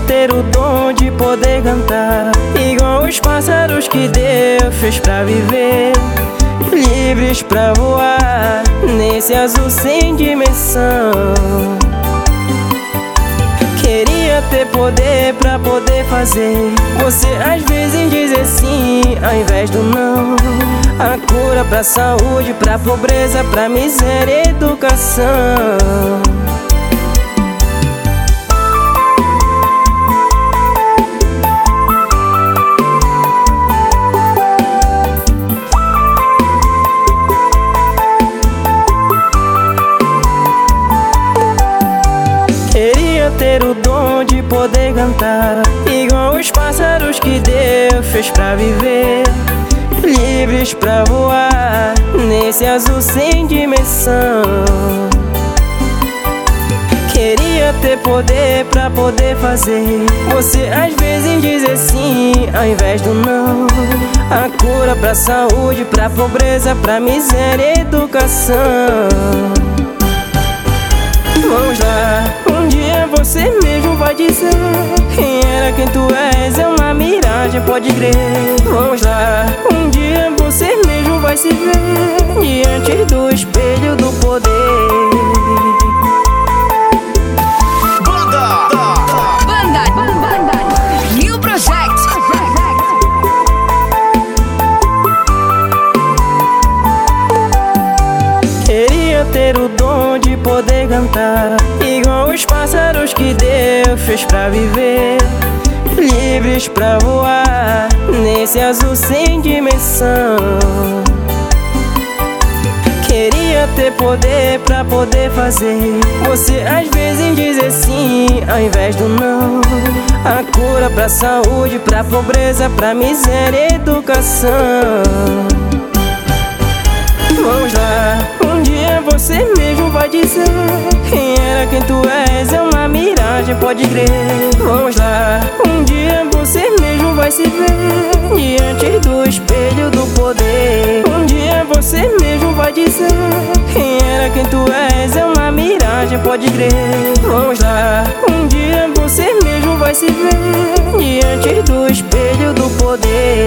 ter o dom de poder cantar. Igual os pássaros que Deus fez pra viver. Livres pra voar Nesse azul sem dimensão. Queria ter poder pra poder fazer. Você às vezes dizer sim ao invés do não. A cura pra saúde, pra pobreza, pra miséria, educação ter o dom de poder cantar Igual os pássaros que Deus fez pra viver. Livres pra voar Nesse azul sem dimensão. Queria ter poder pra poder fazer Você às vezes dizer sim ao invés do não. A cura pra saúde, pra pobreza, pra miséria, educação dizer Quem era quem tu és é uma miragem, pode crer Vamos lá, um dia você mesmo vai se ver Diante do espelho do poder Banda! Banda! Banda! New Project! Queria ter o dom de poder cantar Igual os pássaros que fez pra viver Livres pra voar Nesse azul sem dimensão. Queria ter poder pra poder fazer Você às vezes dizer sim ao invés do não. A cura pra saúde, pra pobreza, pra miséria, educação. Vamos lá, um dia você mesmo vai dizer pode crer. Vamos lá, um dia você mesmo vai se ver Diante do espelho do poder. Um dia você mesmo vai dizer Quem era quem tu és. É uma miragem, pode crer. Vamos lá, um dia você mesmo vai se ver Diante do espelho do poder